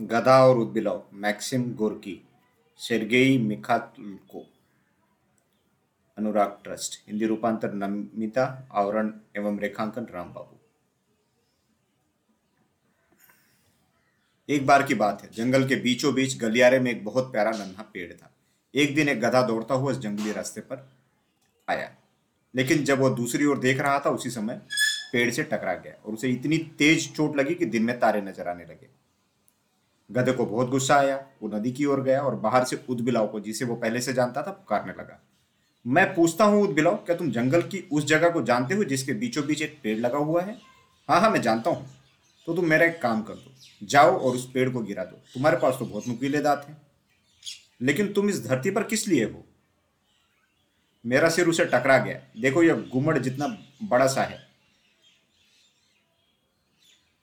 गधा और उद्बिलाव, Maxim Gorky, Sergei Mikhalkov Anurag Trust, Hindi रूपांतर नमिता आवरण एवं रेखांकन राम बाबू एक बार की बात है, जंगल के बीचों बीच गलियारे में एक बहुत प्यारा नन्हा पेड़ था। एक दिन एक गधा दौड़ता हुआ जंगली रास्ते पर आया। लेकिन जब वह दूसरी ओर देख रहा था, उसी समय पेड़ से टकरा गया और उसे इतनी तेज चोट लगी कि दिन में तारे नज़र आने लगे। गधे को बहुत गुस्सा आया, वो नदी की ओर गया और बाहर से उदबिलाव को, जिसे वो पहले से जानता था, पुकारने लगा। मैं पूछता हूँ, उदबिलाव, क्या तुम जंगल की उस जगह को जानते हो जिसके बीचों बीच एक पेड़ लगा हुआ है? हाँ हाँ मैं जानता हूँ। तो तुम मेरा एक काम कर दो। जाओ और उस पेड़ को गिरा दो। तुम्हारे पास तो बहुत नुकीले दांत हैं। लेकिन तुम इस धरती पर किस लिए हो? मेरा सिर उसे टकरा गया। देखो, यह गुमड़ जितना बड़ा सा है।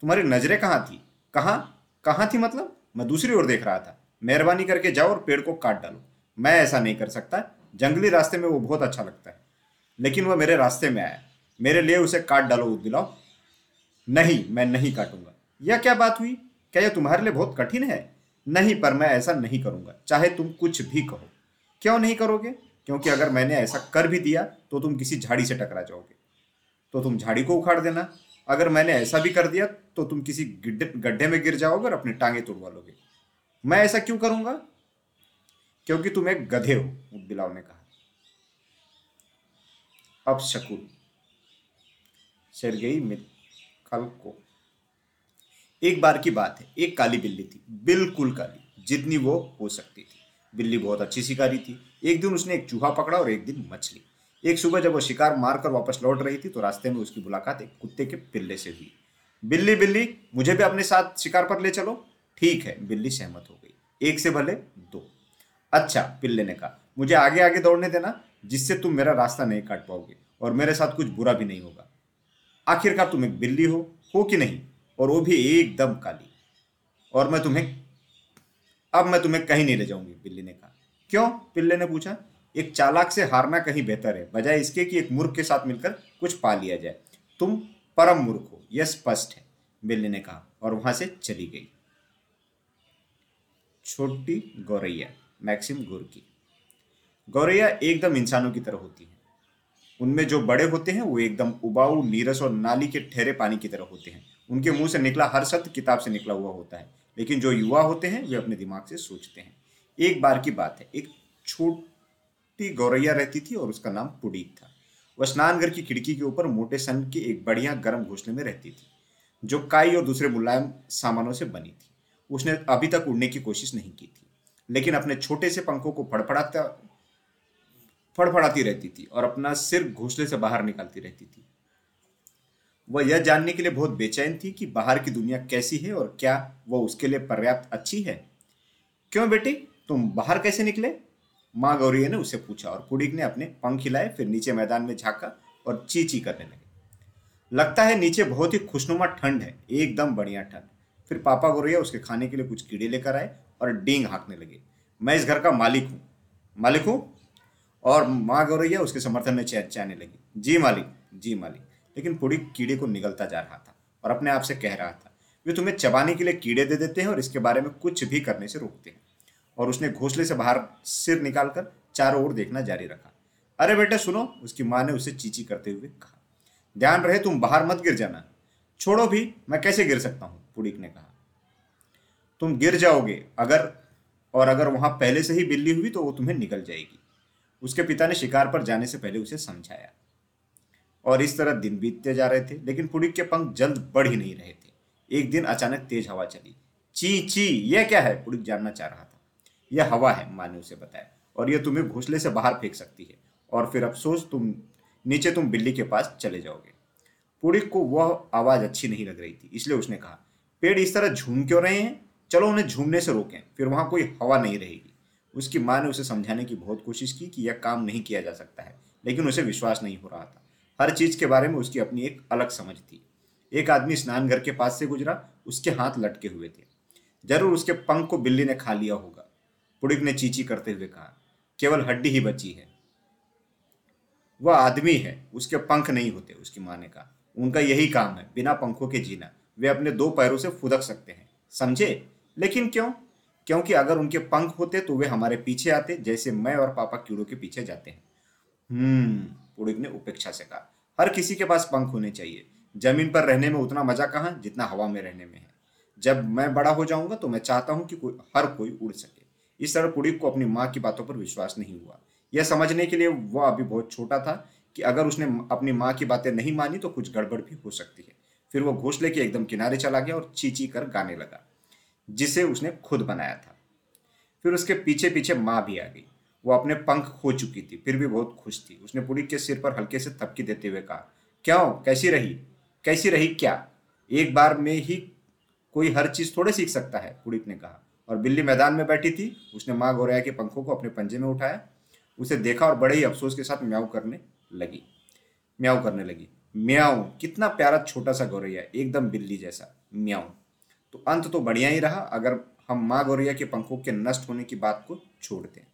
तुम्हारी नज़रें कहाँ थी? कहाँ? कहाँ थी मतलब? मैं दूसरी ओर देख रहा था। मेहरबानी करके जाओ और पेड़ को काट डालो। मैं ऐसा नहीं कर सकता। जंगली रास्ते में वो बहुत अच्छा लगता है। लेकिन वह मेरे रास्ते में आया। मेरे लिए उसे काट डालो उद दिलाओ। नहीं, मैं नहीं काटूँगा। यह क्या बात हुई? क्या यह तुम्हारे लिए बहुत कठिन है? नहीं, पर मैं ऐसा नहीं करूँगा। चाहे तुम कुछ भी कहो। क्यों नहीं करोगे? क्योंकि अगर मैंने ऐसा कर भी दिया तो तुम किसी झाड़ी से टकरा जाओगे। तो तुम झाड़ी को उखाड़ देना। अगर मैंने ऐसा भी कर दिया तो तुम किसी गड्ढे में गिर जाओगे और अपनी टांगे तोड़वा लोगे। मैं ऐसा क्यों करूँगा? क्योंकि तुम एक गधे हो, बिलाव ने कहा। अब शकुन सेरगेई कल को। एक बार की बात है, एक काली बिल्ली थी, बिल्कुल काली, जितनी वो हो सकती थी। बिल्ली बहुत अच्छी शिकारी थी। एक दिन उसने एक चूहा पकड़ा और एक दिन मछली। एक सुबह जब वो शिकार मारकर वापस लौट रही थी तो रास्ते में उसकी मुलाकात एक कुत्ते के पिल्ले से हुई। बिल्ली बिल्ली, मुझे भी अपने साथ शिकार पर ले चलो। ठीक है, बिल्ली सहमत हो गई। एक से भले दो। अच्छा पिल्ले ने कहा, मुझे आगे आगे दौड़ने देना, जिससे तुम मेरा रास्ता नहीं काट पाओगे, और मेरे साथ कुछ बुरा भी नहीं होगा। आखिरकार तुम एक बिल्ली हो हो कि नहीं? और वो भी एकदम काली। और मैं तुम्हें, अब मैं तुम्हें कहीं नहीं ले जाऊँगी, बिल्ली ने कहा। क्यों? पिल्ले ने पूछा। एक चालाक से हारना कहीं बेहतर है, बजाय इसके कि एक मूर्ख के साथ मिलकर कुछ पा लिया जाए। तुम परम मूर्ख हो, यह स्पष्ट है, बिल्ली ने कहा, और वहाँ से चली गई। छोटी गौरैया, मैक्सिम गुरकी। गौरैया एकदम इंसानों की तरह होती है। उनमें जो बड़े होते हैं, वो एकदम उबाऊ, नीरस और नाली के ठहरे पानी की तरह होते हैं। उनके मुँह से निकला हर शब्द किताब से निकला हुआ होता है, लेकिन जो युवा होते हैं, वे अपने दिमाग से सोचते हैं। एक बार की बात है, एक छोट छोटी गौरैया रहती थी और उसका नाम पुडीक था। वह स्नानघर की खिड़की के ऊपर मोटे सन की एक बढ़िया गर्म घोसले में रहती थी, जो काई और दूसरे मुलायम सामानों से बनी थी। उसने अभी तक उड़ने की कोशिश नहीं की थी, लेकिन अपने छोटे से पंखों को फड़फड़ाता, फड़फड़ाती रहती थी और अपना सिर घोसले से बाहर निकालती रहती थी। वह यह जानने के लिए बहुत बेचैन थी कि बाहर की दुनिया कैसी है और क्या वह उसके लिए पर्याप्त अच्छी है। क्यों बेटी? तुम बाहर कैसे निकले? माँ गौरी ने उससे पूछा और कुड़िक ने अपने पंख हिलाए, फिर नीचे मैदान में झाँका और ची ची करने लगे। लगता है नीचे बहुत ही खुशनुमा ठंड है, एकदम बढ़िया ठंड। फिर पापा गौरैया उसके खाने के लिए कुछ कीड़े लेकर आए और डींग हाँकने लगे। मैं इस घर का मालिक हूँ। मालिक हूँ? और माँ गौरैया उसके समर्थन में चाहने लगी। जी मालिक जी मालिक। लेकिन पुड़ी कीड़े को निगलता जा रहा था और अपने आप से कह रहा था, वे तुम्हें चबाने के लिए कीड़े दे देते हैं और इसके बारे में कुछ भी करने से रोकते हैं। और उसने घोंसले से बाहर सिर निकालकर चारों ओर देखना जारी रखा। अरे बेटे सुनो, उसकी माँ ने उसे चीची करते हुए कहा, ध्यान रहे, तुम बाहर मत गिर जाना। छोड़ो भी, मैं कैसे गिर सकता हूँ? पुड़ीक ने कहा, तुम गिर जाओगे, अगर, और अगर वहाँ पहले से ही बिल्ली हुई तो वो तुम्हें निकल जाएगी। उसके पिता ने शिकार पर जाने से पहले उसे समझाया। और इस तरह दिन बीतते जा रहे थे, लेकिन पुड़िक के पंख जल्द बढ़ ही नहीं रहे थे। एक दिन अचानक तेज हवा चली। ची ची यह क्या है? पुड़िक जानना चाह रहा था। यह हवा है माँ ने उसे बताया और यह तुम्हें घोसले से बाहर फेंक सकती है। और फिर अफसोस, तुम, नीचे तुम बिल्ली के पास चले जाओगे। पूरी को वह आवाज़ अच्छी नहीं लग रही थी, इसलिए उसने कहा, पेड़ इस तरह झूम क्यों रहे हैं? चलो उन्हें झूमने से रोकें, फिर वहाँ कोई हवा नहीं रहेगी। उसकी माँ ने उसे समझाने की बहुत कोशिश की कि यह काम नहीं किया जा सकता है, लेकिन उसे विश्वास नहीं हो रहा था। हर चीज़ के बारे में उसकी अपनी एक अलग समझ थी। एक आदमी स्नान घर के पास से गुजरा, उसके हाथ लटके हुए थे। ज़रूर उसके पंख को बिल्ली ने खा लिया होगा। पुड़िक ने चीची करते हुए कहा, केवल हड्डी ही बची है। वह आदमी है, उसके पंख नहीं होते, उसकी माँ ने कहा। उनका यही काम है, बिना पंखों के जीना। वे अपने दो पैरों से फुदक सकते हैं। समझे? लेकिन क्यों? क्योंकि अगर उनके पंख होते तो वे हमारे पीछे आते, जैसे मैं और पापा कीड़ों के पीछे जाते हैं। हम्म पुड़िक ने उपेक्षा से कहा। हर किसी के पास पंख होने चाहिए। ज़मीन पर रहने में उतना मज़ा कहाँ? जितना हवा में रहने में है। जब मैं बड़ा हो जाऊँगा तो मैं चाहता हूँ कि कोई, हर कोई उड़ सके। इस तरह पुड़िक को अपनी माँ की बातों पर विश्वास नहीं हुआ। यह समझने के लिए वह अभी बहुत छोटा था कि अगर उसने अपनी माँ की बातें नहीं मानी तो कुछ गड़बड़ भी हो सकती है। फिर वो घोसले के एकदम किनारे चला गया और चीची कर गाने लगा, जिसे उसने खुद बनाया था। फिर उसके पीछे पीछे माँ भी आ गई। वो अपने पंख खो चुकी थी, फिर भी बहुत खुश थी। उसने पुड़िक के सिर पर हल्के से थपकी देते हुए कहा, क्यों? कैसी रही? कैसी रही क्या? एक बार में ही कोई हर चीज़ थोड़े सीख सकता है पुड़िक ने कहा। और बिल्ली मैदान में बैठी थी, उसने माँ गौरया के पंखों को अपने पंजे में उठाया, उसे देखा और बड़े ही अफसोस के साथ म्याऊ करने लगी, म्याऊ करने लगी। म्याऊ, कितना प्यारा छोटा सा गौरैया एकदम बिल्ली जैसा, म्याऊ। तो अंत तो बढ़िया ही रहा, अगर हम माँ गौरैया के पंखों के नष्ट होने की बात को छोड़ दें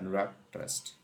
अनुराग, ट्रस्ट।